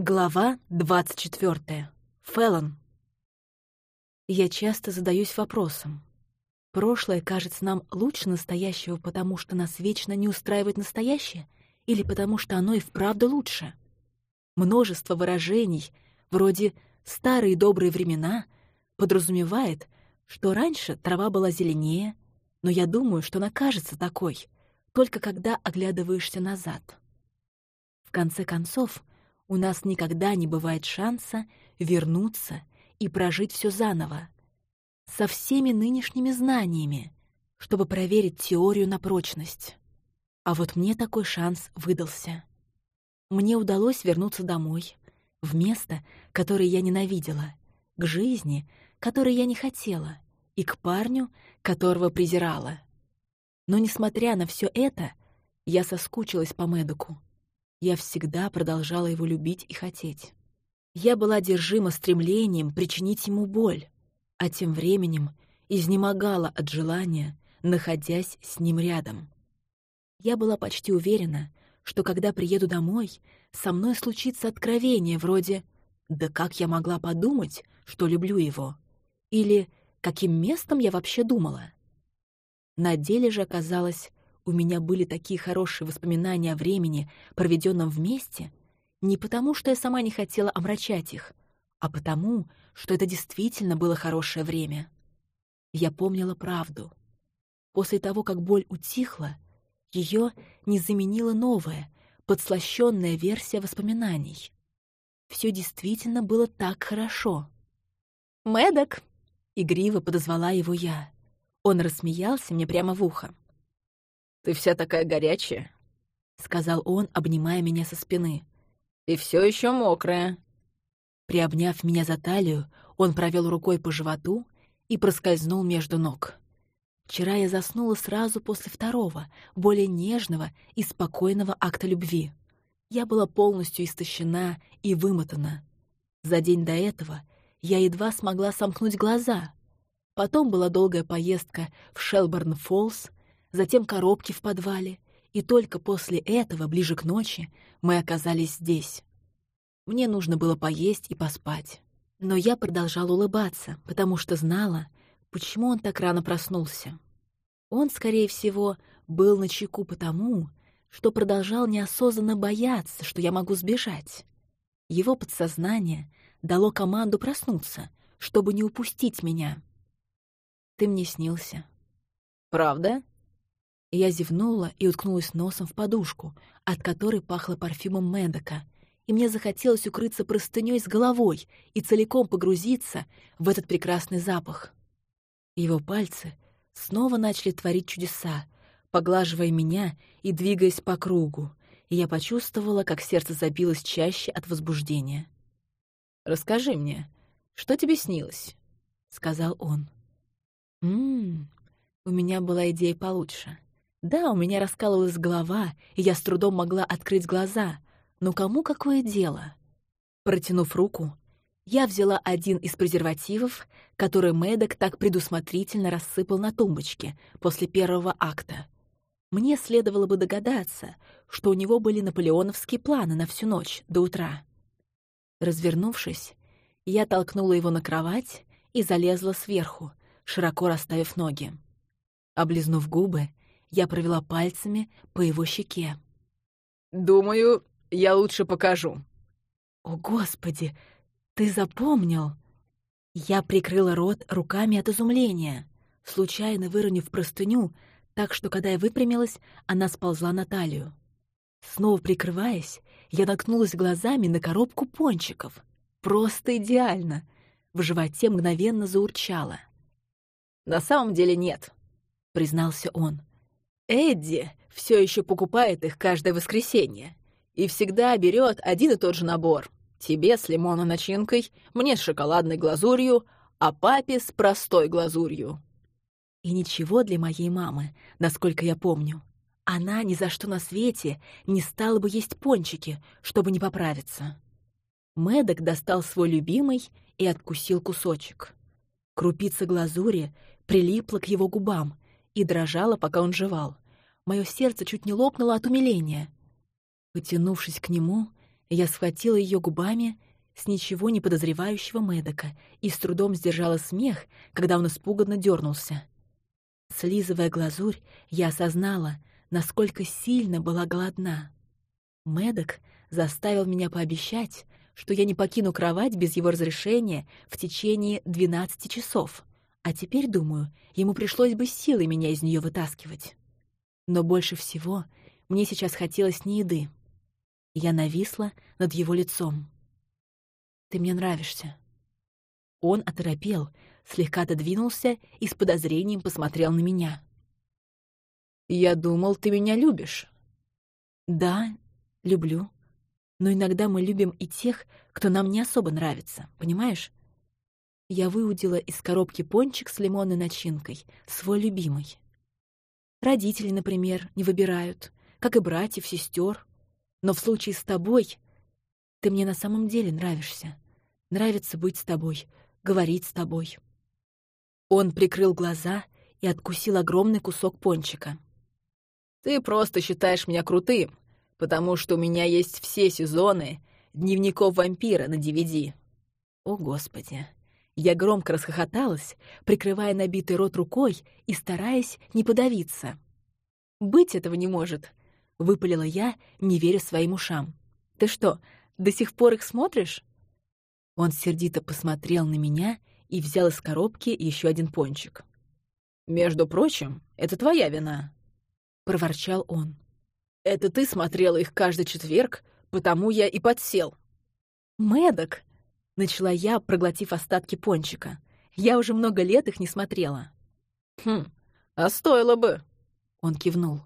Глава 24. Феллон. Я часто задаюсь вопросом. Прошлое кажется нам лучше настоящего, потому что нас вечно не устраивает настоящее, или потому что оно и вправду лучше? Множество выражений, вроде «старые добрые времена», подразумевает, что раньше трава была зеленее, но я думаю, что она кажется такой, только когда оглядываешься назад. В конце концов, у нас никогда не бывает шанса вернуться и прожить все заново, со всеми нынешними знаниями, чтобы проверить теорию на прочность. А вот мне такой шанс выдался. Мне удалось вернуться домой, в место, которое я ненавидела, к жизни, которой я не хотела, и к парню, которого презирала. Но, несмотря на все это, я соскучилась по Мэдоку я всегда продолжала его любить и хотеть. Я была одержима стремлением причинить ему боль, а тем временем изнемогала от желания, находясь с ним рядом. Я была почти уверена, что когда приеду домой, со мной случится откровение вроде «Да как я могла подумать, что люблю его?» или «Каким местом я вообще думала?» На деле же оказалось, у меня были такие хорошие воспоминания о времени, проведенном вместе, не потому, что я сама не хотела омрачать их, а потому, что это действительно было хорошее время. Я помнила правду. После того, как боль утихла, ее не заменила новая, подслащенная версия воспоминаний. Все действительно было так хорошо. «Мэддок!» — игриво подозвала его я. Он рассмеялся мне прямо в ухо. «Ты вся такая горячая», — сказал он, обнимая меня со спины. «И все еще мокрая». Приобняв меня за талию, он провел рукой по животу и проскользнул между ног. Вчера я заснула сразу после второго, более нежного и спокойного акта любви. Я была полностью истощена и вымотана. За день до этого я едва смогла сомкнуть глаза. Потом была долгая поездка в Шелборн-Фоллс, затем коробки в подвале, и только после этого, ближе к ночи, мы оказались здесь. Мне нужно было поесть и поспать. Но я продолжала улыбаться, потому что знала, почему он так рано проснулся. Он, скорее всего, был на чеку потому, что продолжал неосознанно бояться, что я могу сбежать. Его подсознание дало команду проснуться, чтобы не упустить меня. Ты мне снился. «Правда?» Я зевнула и уткнулась носом в подушку, от которой пахло парфюмом Мэдока, и мне захотелось укрыться простынёй с головой и целиком погрузиться в этот прекрасный запах. Его пальцы снова начали творить чудеса, поглаживая меня и двигаясь по кругу, и я почувствовала, как сердце забилось чаще от возбуждения. «Расскажи мне, что тебе снилось?» — сказал он. «Ммм, у меня была идея получше. Да, у меня раскалывалась голова, и я с трудом могла открыть глаза, но кому какое дело? Протянув руку, я взяла один из презервативов, который Мэддок так предусмотрительно рассыпал на тумбочке после первого акта. Мне следовало бы догадаться, что у него были наполеоновские планы на всю ночь до утра. Развернувшись, я толкнула его на кровать и залезла сверху, широко расставив ноги. Облизнув губы, я провела пальцами по его щеке. «Думаю, я лучше покажу». «О, Господи, ты запомнил!» Я прикрыла рот руками от изумления, случайно выронив простыню, так что, когда я выпрямилась, она сползла на талию. Снова прикрываясь, я наткнулась глазами на коробку пончиков. Просто идеально! В животе мгновенно заурчало. «На самом деле нет», — признался он. Эдди все еще покупает их каждое воскресенье и всегда берет один и тот же набор. Тебе с лимонной начинкой, мне с шоколадной глазурью, а папе с простой глазурью. И ничего для моей мамы, насколько я помню. Она ни за что на свете не стала бы есть пончики, чтобы не поправиться. Мэддок достал свой любимый и откусил кусочек. Крупица глазури прилипла к его губам, и дрожала, пока он жевал. Мое сердце чуть не лопнуло от умиления. Потянувшись к нему, Я схватила ее губами с ничего не подозревающего Мэдока и с трудом сдержала смех, когда он испуганно дернулся. Слизывая глазурь, я осознала, насколько сильно была голодна. Мэдок заставил меня пообещать, что я не покину кровать без его разрешения в течение 12 часов, а теперь, думаю, ему пришлось бы силой меня из нее вытаскивать. Но больше всего мне сейчас хотелось не еды. Я нависла над его лицом. «Ты мне нравишься». Он оторопел, слегка отодвинулся и с подозрением посмотрел на меня. «Я думал, ты меня любишь». «Да, люблю. Но иногда мы любим и тех, кто нам не особо нравится, понимаешь?» Я выудила из коробки пончик с лимонной начинкой, свой любимый. Родители, например, не выбирают, как и братьев, сестер. Но в случае с тобой ты мне на самом деле нравишься. Нравится быть с тобой, говорить с тобой. Он прикрыл глаза и откусил огромный кусок пончика. «Ты просто считаешь меня крутым, потому что у меня есть все сезоны дневников вампира на DVD». О, Господи! Я громко расхохоталась, прикрывая набитый рот рукой и стараясь не подавиться. «Быть этого не может», — выпалила я, не веря своим ушам. «Ты что, до сих пор их смотришь?» Он сердито посмотрел на меня и взял из коробки еще один пончик. «Между прочим, это твоя вина», — проворчал он. «Это ты смотрела их каждый четверг, потому я и подсел». «Мэддок!» — начала я, проглотив остатки пончика. «Я уже много лет их не смотрела». «Хм, а стоило бы!» — он кивнул.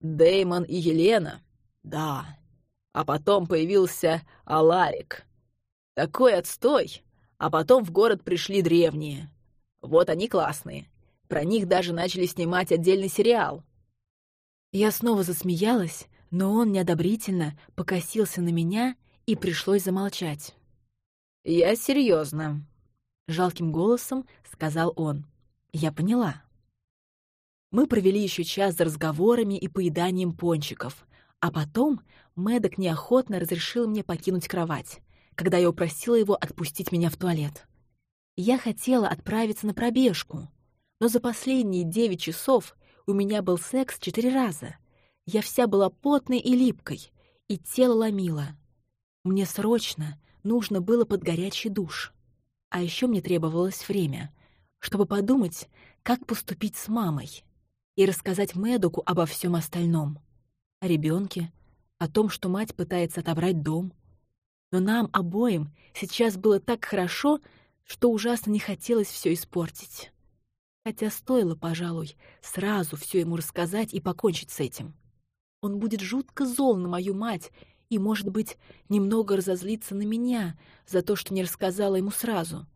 Деймон и Елена? Да. А потом появился Аларик. Такой отстой. А потом в город пришли древние. Вот они классные. Про них даже начали снимать отдельный сериал. Я снова засмеялась, но он неодобрительно покосился на меня, и пришлось замолчать. «Я серьезно, жалким голосом сказал он. Я поняла. Мы провели еще час за разговорами и поеданием пончиков, а потом Мэддок неохотно разрешил мне покинуть кровать, когда я упросила его отпустить меня в туалет. Я хотела отправиться на пробежку, но за последние девять часов у меня был секс четыре раза. Я вся была потной и липкой, и тело ломило. Мне срочно нужно было под горячий душ. А еще мне требовалось время, чтобы подумать, как поступить с мамой и рассказать Мэдоку обо всем остальном. О ребенке, о том, что мать пытается отобрать дом. Но нам обоим сейчас было так хорошо, что ужасно не хотелось все испортить. Хотя стоило, пожалуй, сразу все ему рассказать и покончить с этим. Он будет жутко зол на мою мать и, может быть, немного разозлиться на меня за то, что не рассказала ему сразу.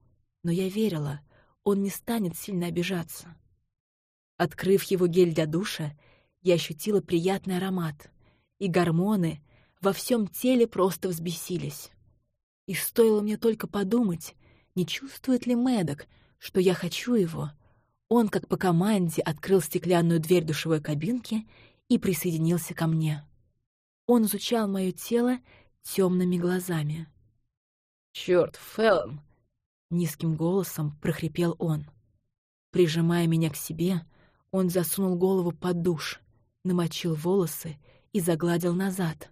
Но я верила, он не станет сильно обижаться. Открыв его гель для душа, я ощутила приятный аромат, и гормоны во всем теле просто взбесились. И стоило мне только подумать, не чувствует ли Мэддок, что я хочу его, он, как по команде, открыл стеклянную дверь душевой кабинки и присоединился ко мне. Он изучал мое тело темными глазами. «Чёрт, Фэллон!» — низким голосом прохрипел он. Прижимая меня к себе, он засунул голову под душ, намочил волосы и загладил назад.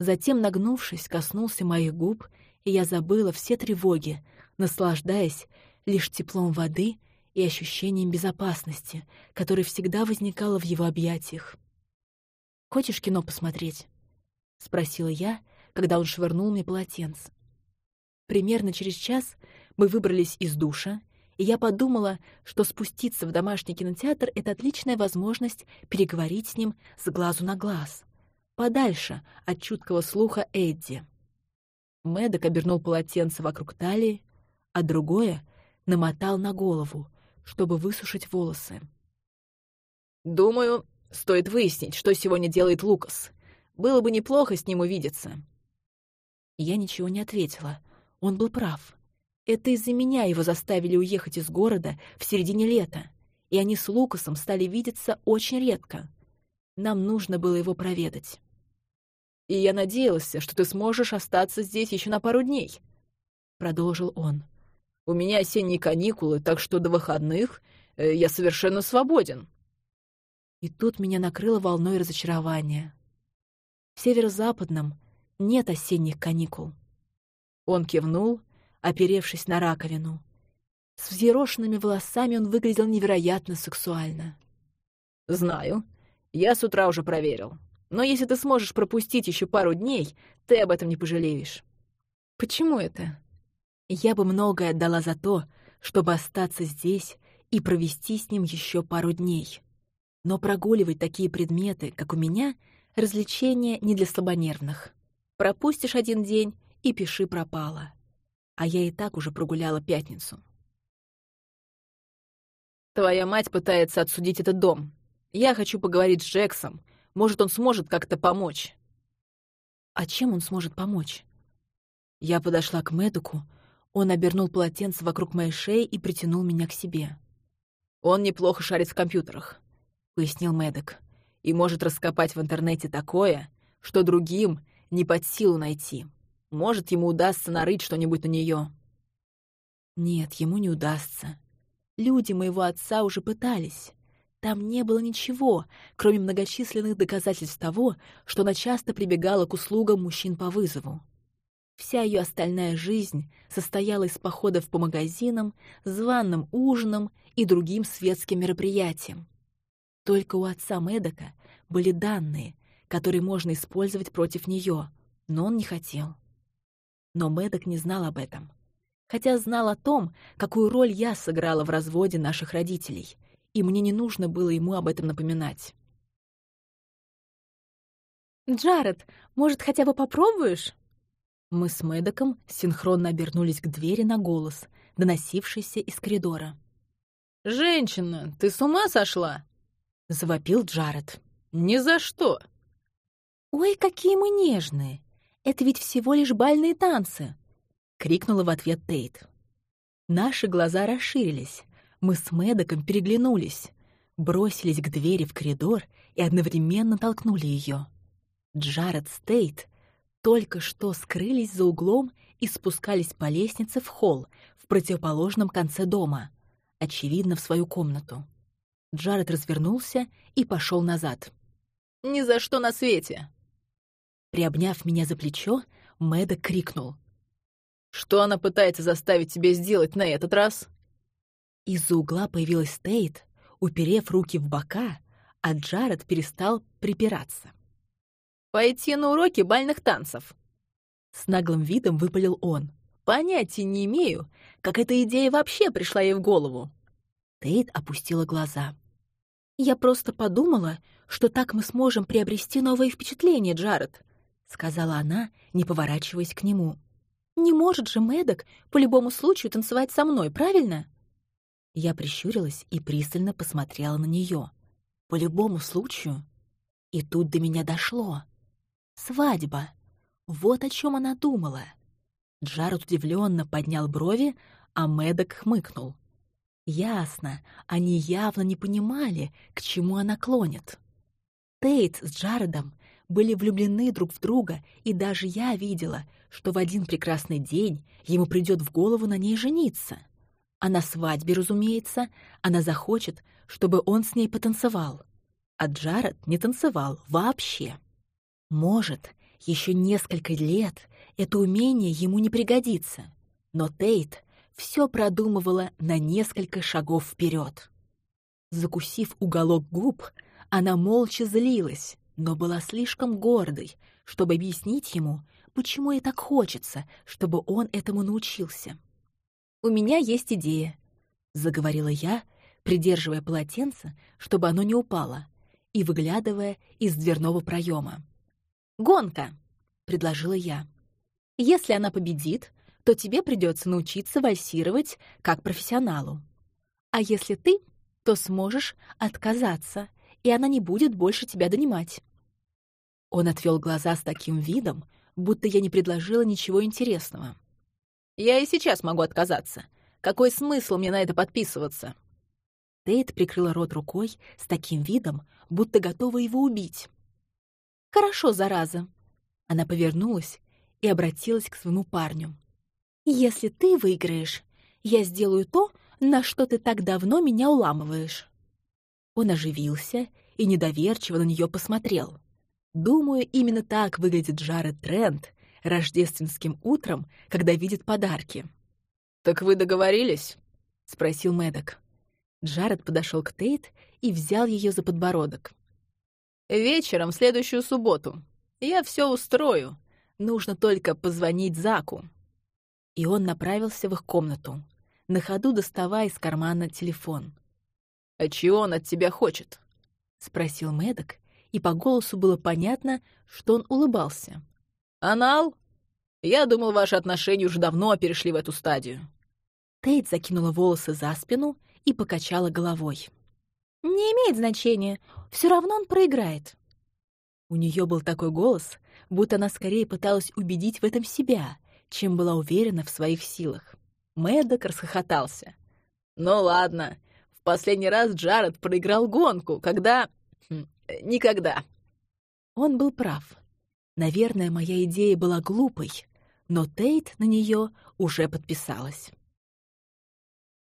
Затем, нагнувшись, коснулся моих губ, и я забыла все тревоги, наслаждаясь лишь теплом воды и ощущением безопасности, которое всегда возникало в его объятиях. «Хочешь кино посмотреть?» — спросила я, когда он швырнул мне полотенце. Примерно через час мы выбрались из душа и я подумала, что спуститься в домашний кинотеатр — это отличная возможность переговорить с ним с глазу на глаз, подальше от чуткого слуха Эдди. Мэддок обернул полотенце вокруг талии, а другое намотал на голову, чтобы высушить волосы. «Думаю, стоит выяснить, что сегодня делает Лукас. Было бы неплохо с ним увидеться». Я ничего не ответила. Он был прав. Это из-за меня его заставили уехать из города в середине лета, и они с Лукасом стали видеться очень редко. Нам нужно было его проведать. и я надеялся, что ты сможешь остаться здесь еще на пару дней», — продолжил он. «У меня осенние каникулы, так что до выходных э, я совершенно свободен». И тут меня накрыло волной разочарования. В северо-западном нет осенних каникул. Он кивнул, оперевшись на раковину. С взъерошенными волосами он выглядел невероятно сексуально. «Знаю. Я с утра уже проверил. Но если ты сможешь пропустить еще пару дней, ты об этом не пожалеешь». «Почему это?» «Я бы многое отдала за то, чтобы остаться здесь и провести с ним еще пару дней. Но прогуливать такие предметы, как у меня, развлечение не для слабонервных. Пропустишь один день и пиши пропало. А я и так уже прогуляла пятницу. Твоя мать пытается отсудить этот дом. Я хочу поговорить с Джексом. Может, он сможет как-то помочь. А чем он сможет помочь? Я подошла к Мэдуку, он обернул полотенце вокруг моей шеи и притянул меня к себе. «Он неплохо шарит в компьютерах», — пояснил Мэддок, «и может раскопать в интернете такое, что другим не под силу найти. Может, ему удастся нарыть что-нибудь на нее. Нет, ему не удастся. Люди моего отца уже пытались. Там не было ничего, кроме многочисленных доказательств того, что она часто прибегала к услугам мужчин по вызову. Вся ее остальная жизнь состояла из походов по магазинам, званным ужинам и другим светским мероприятиям. Только у отца Медока были данные, которые можно использовать против нее, но он не хотел. Но Мэддок не знал об этом. Хотя знал о том, какую роль я сыграла в разводе наших родителей, и мне не нужно было ему об этом напоминать. «Джаред, может, хотя бы попробуешь?» Мы с Мэддоком синхронно обернулись к двери на голос, доносившийся из коридора. «Женщина, ты с ума сошла?» — завопил Джаред. «Ни за что!» «Ой, какие мы нежные! Это ведь всего лишь бальные танцы!» — крикнула в ответ Тейт. Наши глаза расширились. Мы с Мэддоком переглянулись, бросились к двери в коридор и одновременно толкнули ее. Джаред с Тейт только что скрылись за углом и спускались по лестнице в холл в противоположном конце дома, очевидно, в свою комнату. Джаред развернулся и пошел назад. «Ни за что на свете!» Приобняв меня за плечо, Мэда крикнул. «Что она пытается заставить тебя сделать на этот раз?» Из-за угла появилась Тейт, уперев руки в бока, а Джаред перестал припираться. «Пойти на уроки бальных танцев!» С наглым видом выпалил он. «Понятия не имею, как эта идея вообще пришла ей в голову!» Тейт опустила глаза. «Я просто подумала, что так мы сможем приобрести новые впечатления, Джаред сказала она, не поворачиваясь к нему. «Не может же Мэддок по любому случаю танцевать со мной, правильно?» Я прищурилась и пристально посмотрела на нее. «По любому случаю?» И тут до меня дошло. «Свадьба!» Вот о чем она думала. Джаред удивленно поднял брови, а Мэддок хмыкнул. Ясно, они явно не понимали, к чему она клонит. Тейт с Джаредом были влюблены друг в друга, и даже я видела, что в один прекрасный день ему придет в голову на ней жениться. А на свадьбе, разумеется, она захочет, чтобы он с ней потанцевал. А Джаред не танцевал вообще. Может, еще несколько лет это умение ему не пригодится, но Тейт все продумывала на несколько шагов вперед. Закусив уголок губ, она молча злилась, но была слишком гордой, чтобы объяснить ему, почему ей так хочется, чтобы он этому научился. «У меня есть идея», — заговорила я, придерживая полотенце, чтобы оно не упало, и выглядывая из дверного проема. «Гонка», — предложила я. «Если она победит, то тебе придется научиться вальсировать как профессионалу. А если ты, то сможешь отказаться, и она не будет больше тебя донимать. Он отвел глаза с таким видом, будто я не предложила ничего интересного. «Я и сейчас могу отказаться. Какой смысл мне на это подписываться?» Тейт прикрыла рот рукой с таким видом, будто готова его убить. «Хорошо, зараза», — Она повернулась и обратилась к своему парню. «Если ты выиграешь, я сделаю то, на что ты так давно меня уламываешь». Он оживился и недоверчиво на нее посмотрел. Думаю, именно так выглядит Джаред Трент рождественским утром, когда видит подарки. «Так вы договорились?» — спросил Мэддок. Джаред подошел к Тейт и взял ее за подбородок. «Вечером в следующую субботу. Я все устрою. Нужно только позвонить Заку». И он направился в их комнату, на ходу доставая из кармана телефон. «А чего он от тебя хочет?» — спросил Мэддок, и по голосу было понятно, что он улыбался. «Анал? Я думал, ваши отношения уже давно перешли в эту стадию». Тейт закинула волосы за спину и покачала головой. «Не имеет значения. Все равно он проиграет». У нее был такой голос, будто она скорее пыталась убедить в этом себя, чем была уверена в своих силах. Мэддок расхохотался. «Ну ладно. В последний раз Джаред проиграл гонку, когда... Хм, никогда». Он был прав. Наверное, моя идея была глупой, но Тейт на нее уже подписалась.